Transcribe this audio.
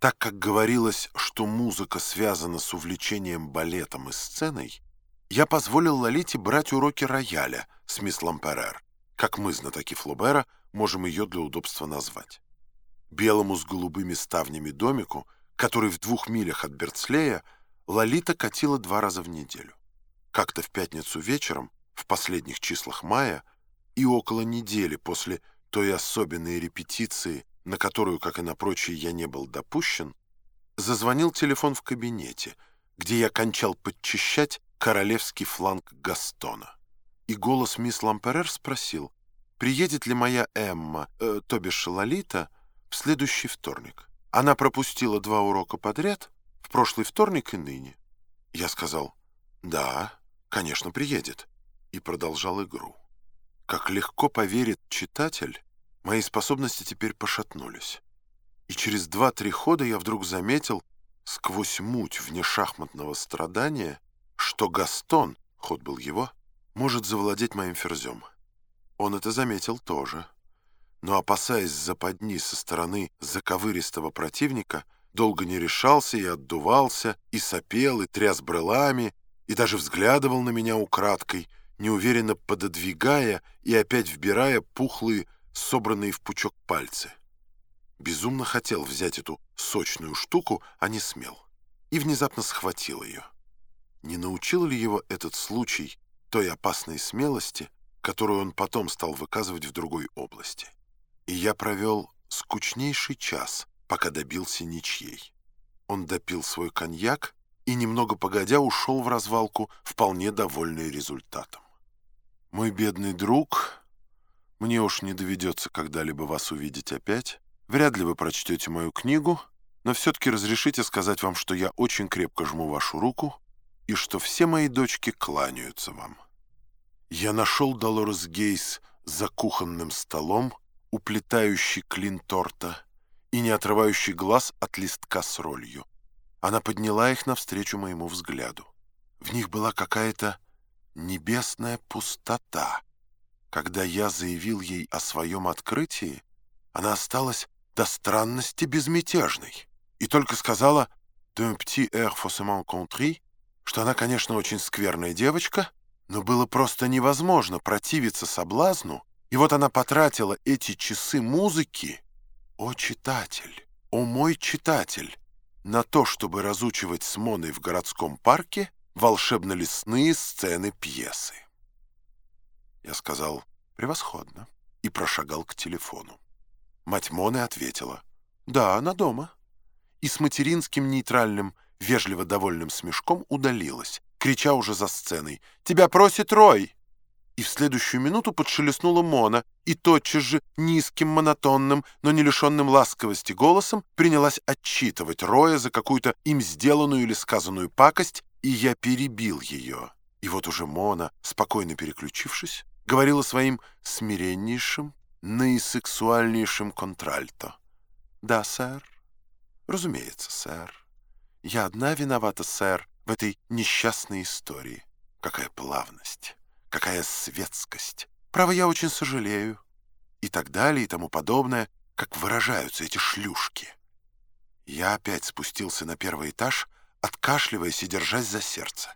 Так как говорилось, что музыка связана с увлечением балетом и сценой, я позволил Лолите брать уроки рояля с мисс Ламперер, как мы, знатоки Флобера, можем ее для удобства назвать. Белому с голубыми ставнями домику, который в двух милях от Берцлея, Лолита катила два раза в неделю. Как-то в пятницу вечером, в последних числах мая, и около недели после той особенной репетиции, на которую, как и на прочие, я не был допущен, зазвонил телефон в кабинете, где я кончал подчищать королевский фланг Гастона. И голос мисс Ламперер спросил, приедет ли моя Эмма, э, то бишь Лолита, в следующий вторник. Она пропустила два урока подряд, в прошлый вторник и ныне. Я сказал, да, конечно, приедет, и продолжал игру. Как легко поверит читатель, Мои способности теперь пошатнулись. И через два-три хода я вдруг заметил, сквозь муть вне шахматного страдания, что Гастон, ход был его, может завладеть моим ферзем. Он это заметил тоже. Но, опасаясь западни со стороны заковыристого противника, долго не решался и отдувался, и сопел, и тряс брелами, и даже взглядывал на меня украдкой, неуверенно пододвигая и опять вбирая пухлые собранные в пучок пальцы. Безумно хотел взять эту сочную штуку, а не смел. И внезапно схватил ее. Не научил ли его этот случай той опасной смелости, которую он потом стал выказывать в другой области? И я провел скучнейший час, пока добился ничьей. Он допил свой коньяк и, немного погодя, ушел в развалку, вполне довольный результатом. Мой бедный друг мне уж не доведется когда-либо вас увидеть опять. Вряд ли вы прочтете мою книгу, но все-таки разрешите сказать вам, что я очень крепко жму вашу руку и что все мои дочки кланяются вам. Я нашел Долорес Гейс за кухонным столом, уплетающий клин торта и не отрывающий глаз от листка с ролью. Она подняла их навстречу моему взгляду. В них была какая-то небесная пустота. Когда я заявил ей о своем открытии, она осталась до странности безмятежной и только сказала «d'un petit air faussement contrit», что она, конечно, очень скверная девочка, но было просто невозможно противиться соблазну, и вот она потратила эти часы музыки, о читатель, о мой читатель, на то, чтобы разучивать с Моной в городском парке волшебно-лесные сцены пьесы. Я сказал «Превосходно» и прошагал к телефону. Мать Моны ответила «Да, она дома». И с материнским нейтральным, вежливо довольным смешком удалилась, крича уже за сценой «Тебя просит Рой!» И в следующую минуту подшелестнула Мона, и тотчас же низким, монотонным, но не лишенным ласковости голосом принялась отчитывать Роя за какую-то им сделанную или сказанную пакость, и я перебил ее. И вот уже Мона, спокойно переключившись, говорила своим смиреннейшим, наисексуальнейшим контральто. «Да, сэр. Разумеется, сэр. Я одна виновата, сэр, в этой несчастной истории. Какая плавность, какая светскость. Право, я очень сожалею». И так далее, и тому подобное, как выражаются эти шлюшки. Я опять спустился на первый этаж, откашливаясь и держась за сердце.